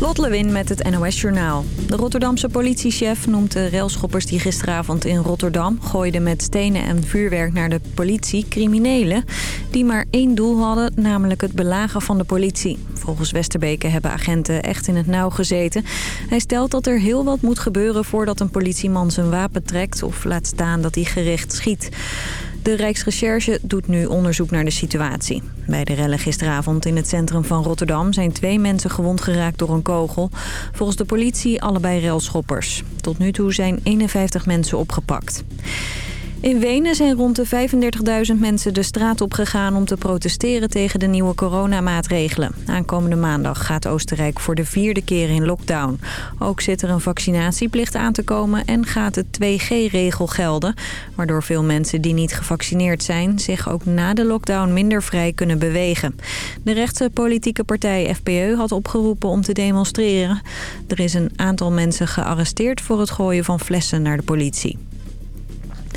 Lot Lewin met het NOS Journaal. De Rotterdamse politiechef noemt de railschoppers die gisteravond in Rotterdam... gooiden met stenen en vuurwerk naar de politie criminelen... die maar één doel hadden, namelijk het belagen van de politie. Volgens Westerbeke hebben agenten echt in het nauw gezeten. Hij stelt dat er heel wat moet gebeuren voordat een politieman zijn wapen trekt... of laat staan dat hij gericht schiet. De Rijksrecherche doet nu onderzoek naar de situatie. Bij de rellen gisteravond in het centrum van Rotterdam zijn twee mensen gewond geraakt door een kogel. Volgens de politie allebei relschoppers. Tot nu toe zijn 51 mensen opgepakt. In Wenen zijn rond de 35.000 mensen de straat op gegaan om te protesteren tegen de nieuwe coronamaatregelen. Aankomende maandag gaat Oostenrijk voor de vierde keer in lockdown. Ook zit er een vaccinatieplicht aan te komen en gaat de 2G-regel gelden. Waardoor veel mensen die niet gevaccineerd zijn zich ook na de lockdown minder vrij kunnen bewegen. De rechtse politieke partij FPE had opgeroepen om te demonstreren. Er is een aantal mensen gearresteerd voor het gooien van flessen naar de politie.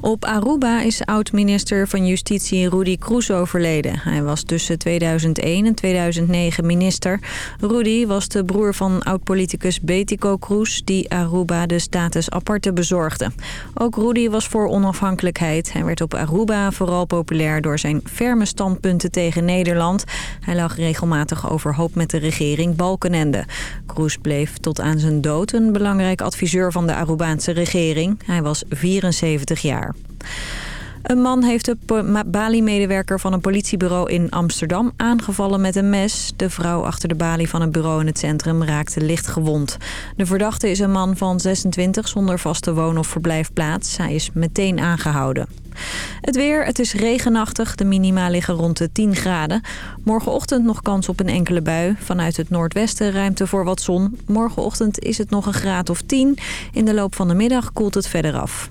Op Aruba is oud-minister van Justitie Rudy Cruz overleden. Hij was tussen 2001 en 2009 minister. Rudy was de broer van oud-politicus Betico Cruz... die Aruba de status aparte bezorgde. Ook Rudy was voor onafhankelijkheid. Hij werd op Aruba vooral populair door zijn ferme standpunten tegen Nederland. Hij lag regelmatig overhoop met de regering Balkenende. Cruz bleef tot aan zijn dood een belangrijk adviseur van de Arubaanse regering. Hij was 74 jaar. Een man heeft de Bali-medewerker van een politiebureau in Amsterdam aangevallen met een mes. De vrouw achter de balie van een bureau in het centrum raakte licht gewond. De verdachte is een man van 26 zonder vaste woon- of verblijfplaats. Hij is meteen aangehouden. Het weer, het is regenachtig. De minima liggen rond de 10 graden. Morgenochtend nog kans op een enkele bui. Vanuit het noordwesten ruimte voor wat zon. Morgenochtend is het nog een graad of 10. In de loop van de middag koelt het verder af.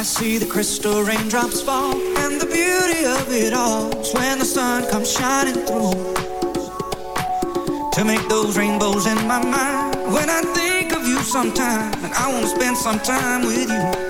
I see the crystal raindrops fall, and the beauty of it all is when the sun comes shining through. To make those rainbows in my mind, when I think of you sometime, and I wanna spend some time with you.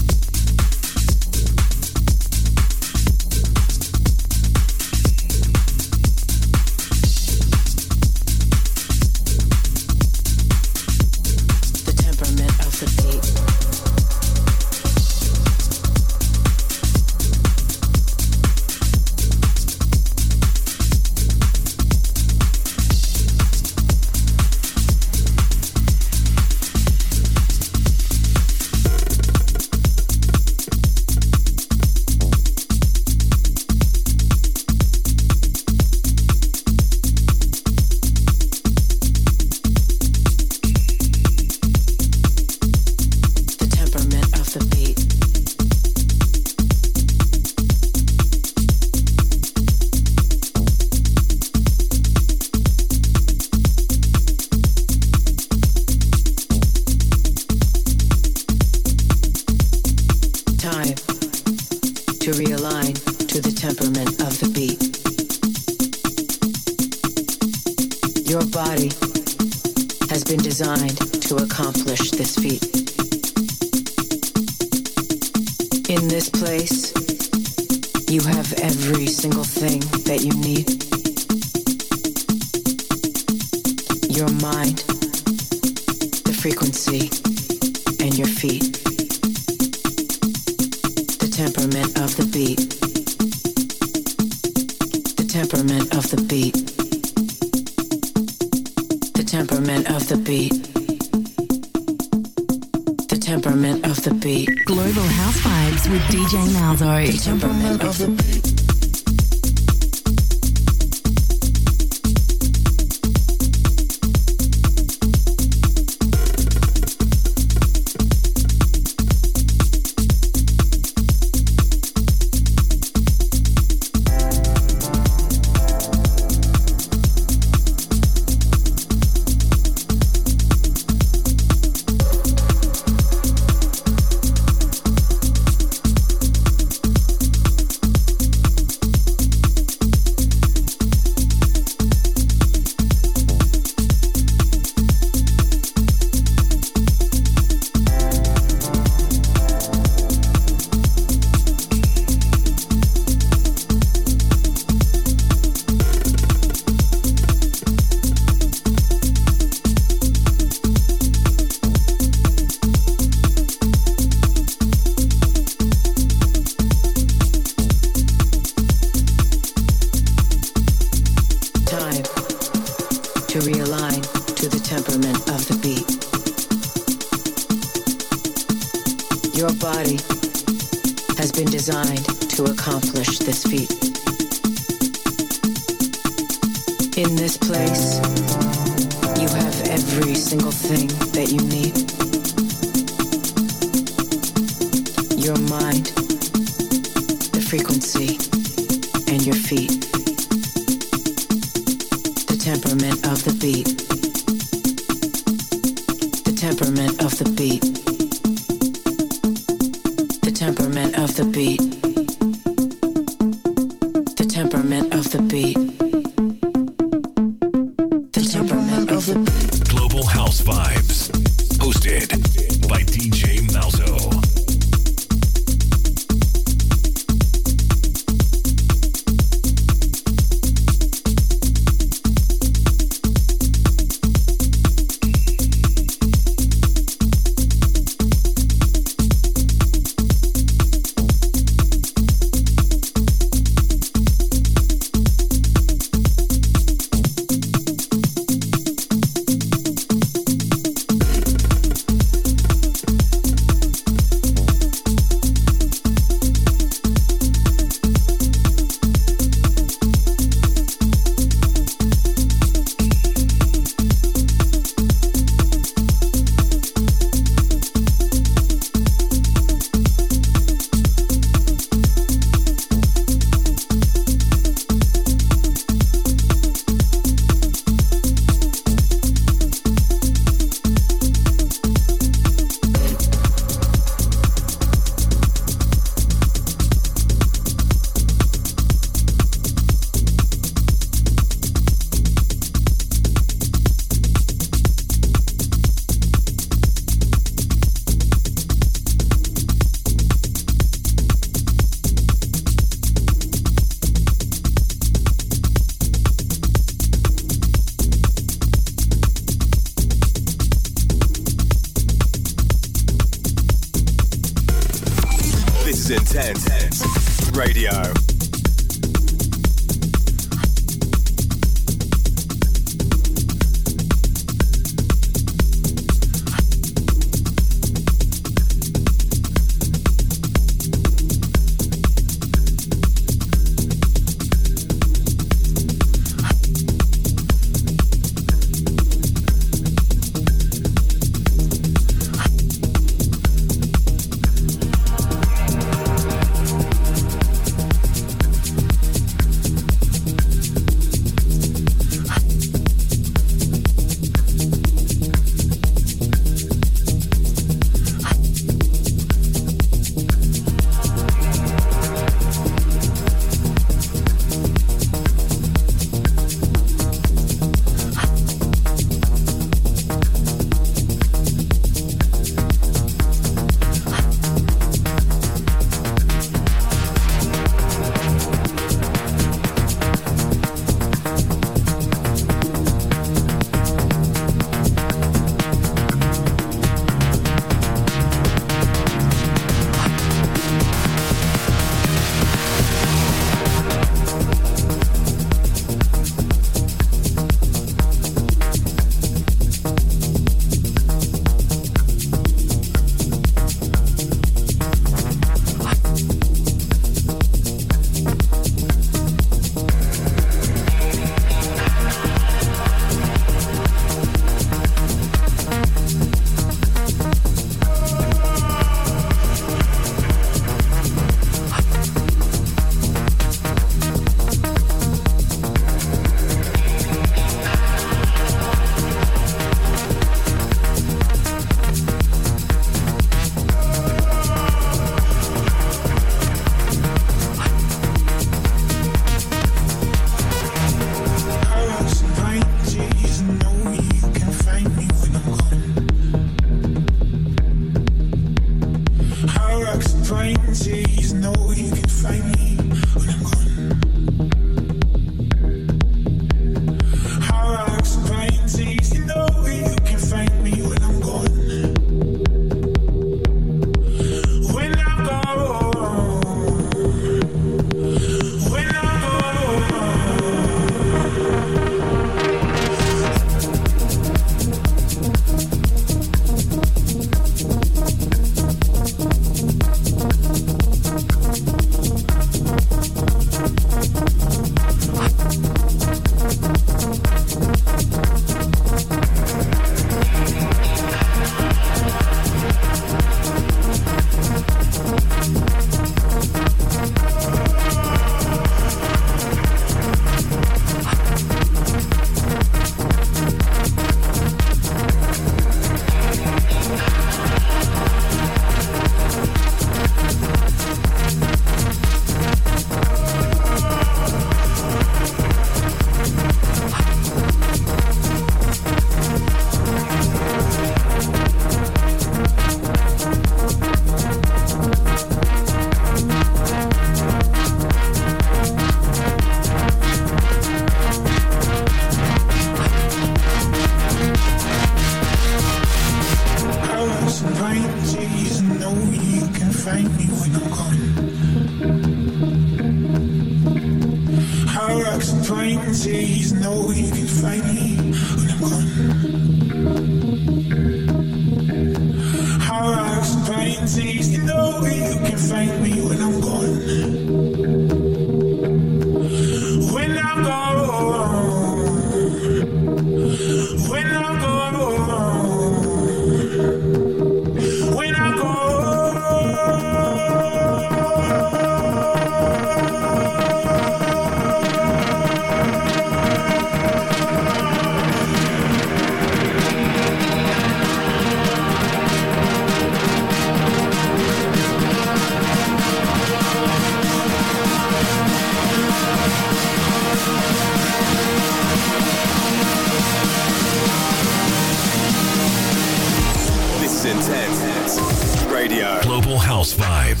Radio. Global House Vibes.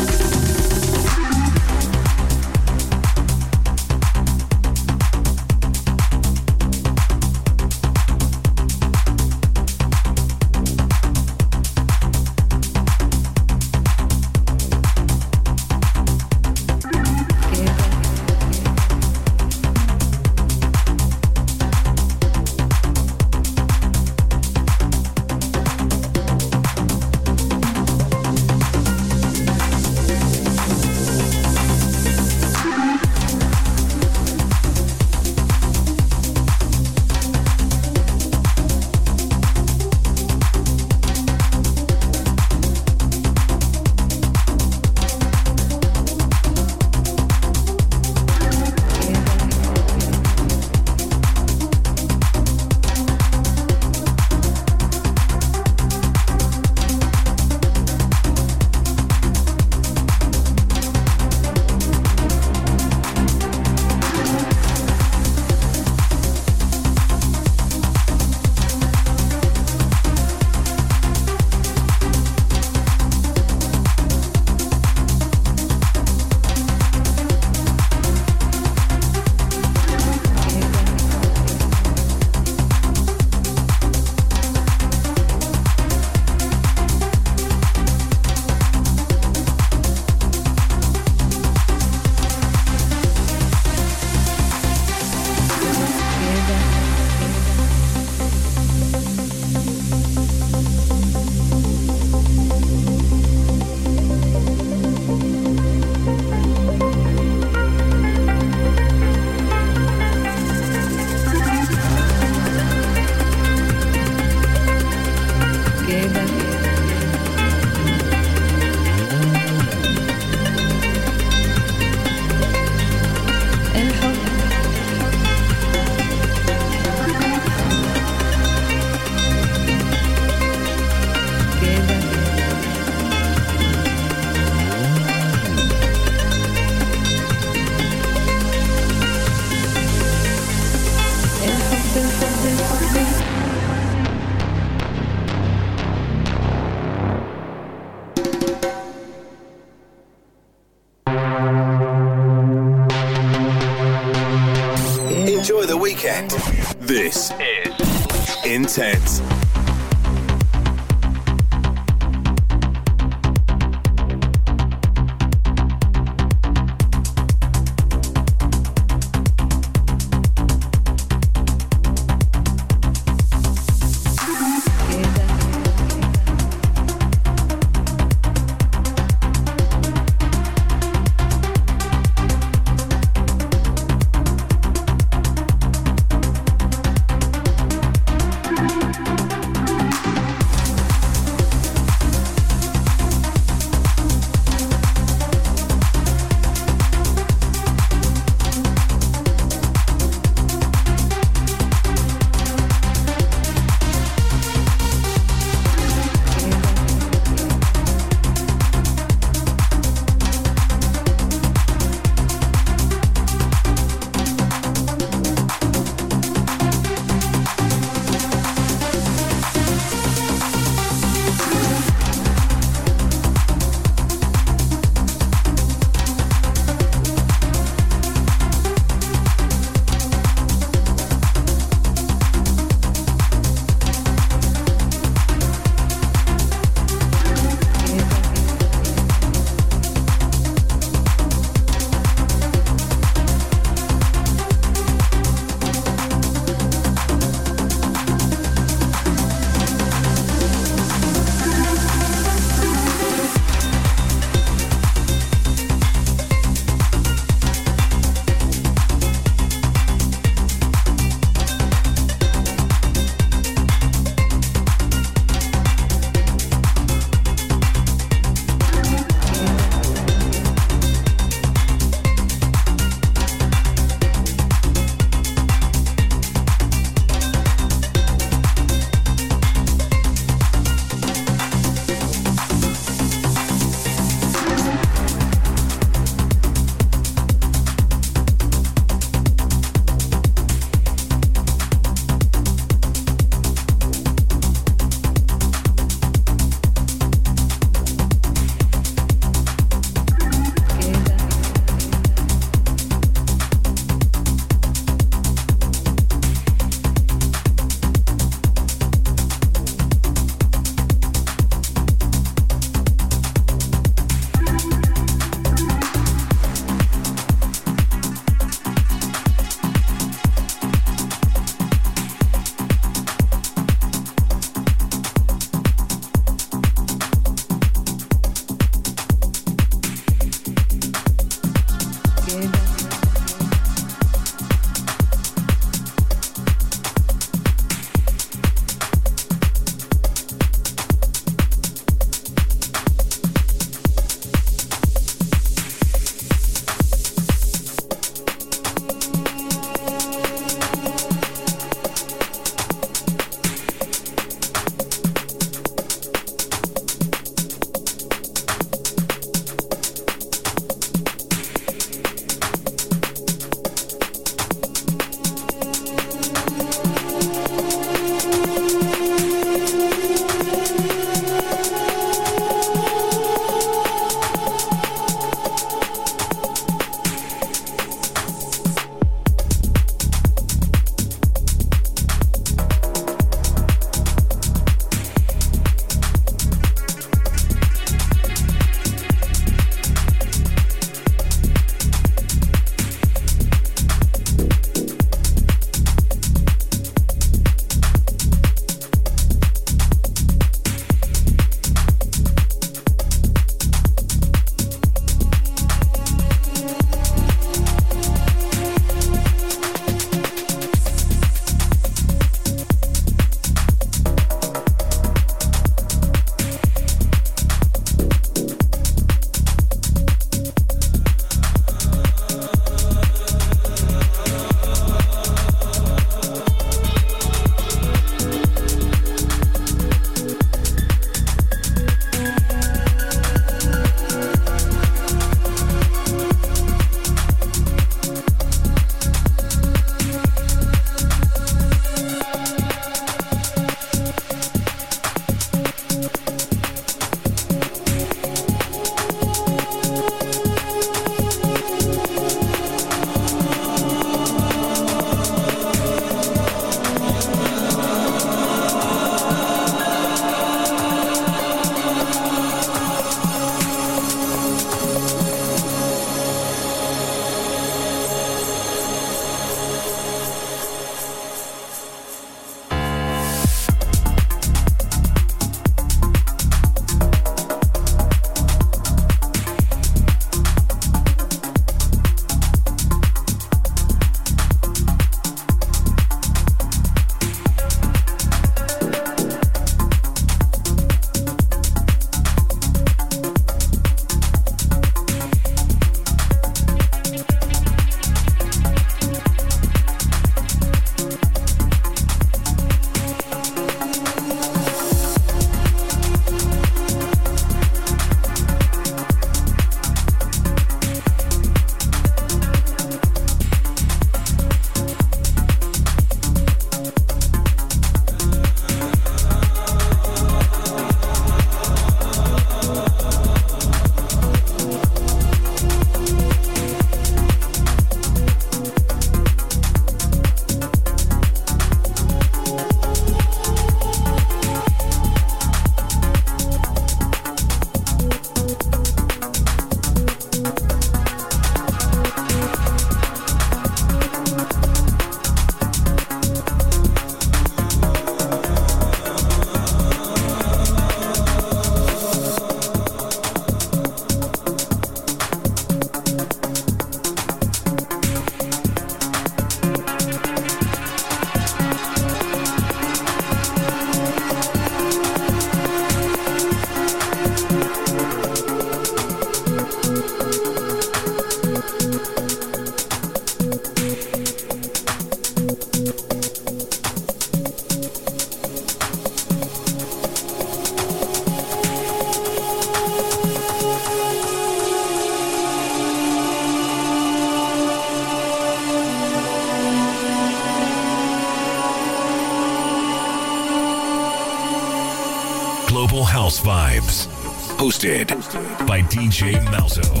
DJ Malzo.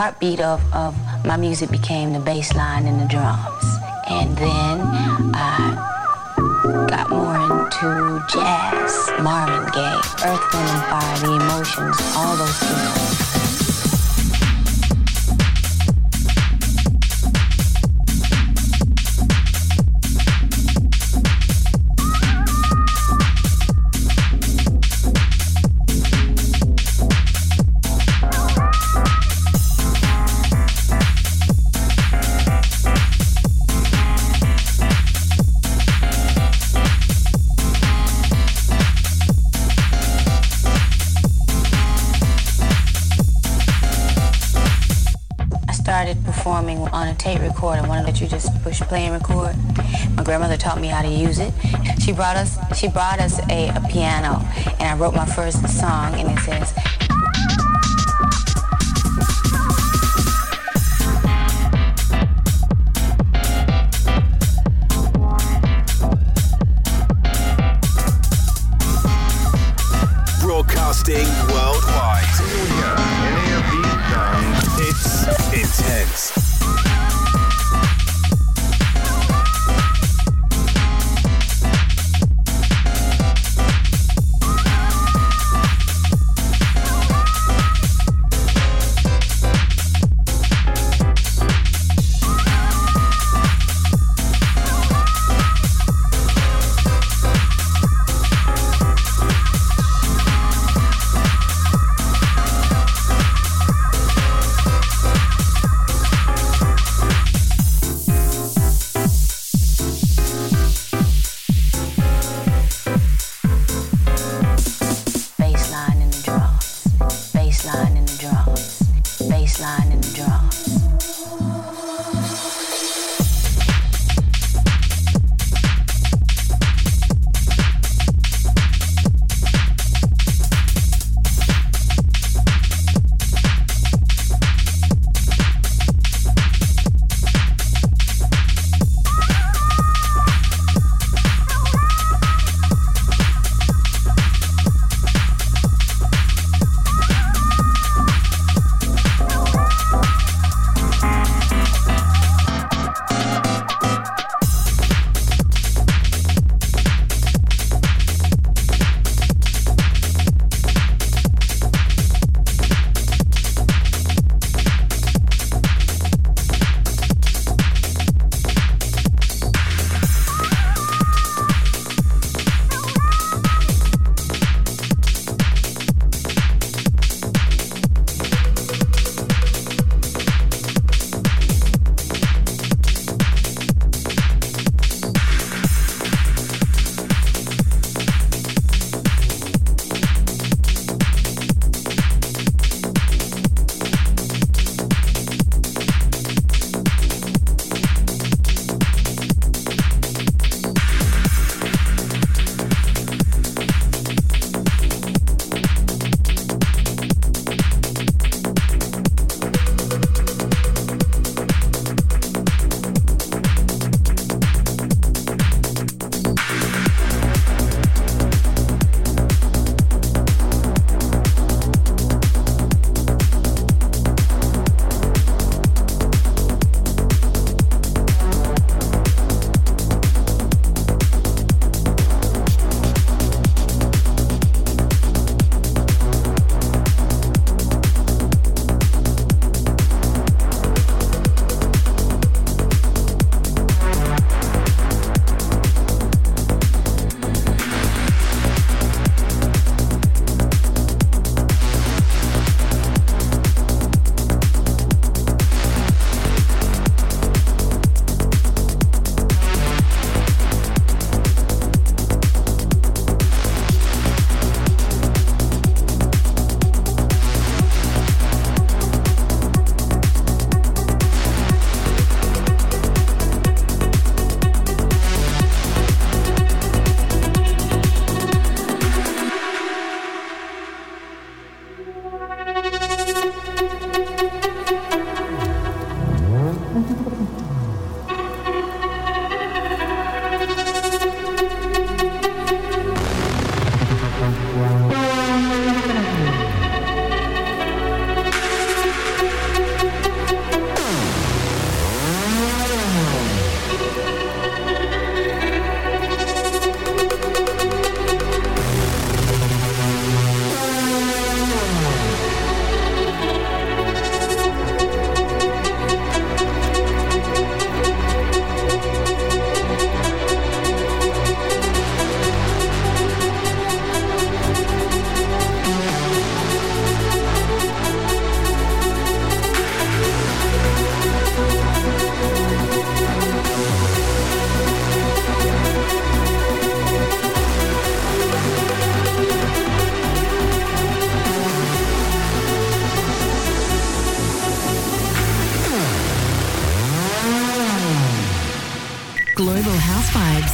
Heartbeat of, of my music became the bass line and the drums. And then I got more into jazz, Marvin Gaye, Earth, Wind Fire, The Emotions, all those people. That you just push play and record. My grandmother taught me how to use it. She brought us she brought us a, a piano and I wrote my first song and it says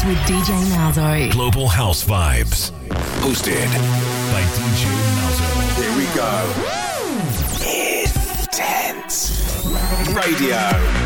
with DJ Malzo. Global House Vibes. Hosted by DJ Malzo. Here we go. Intense Radio.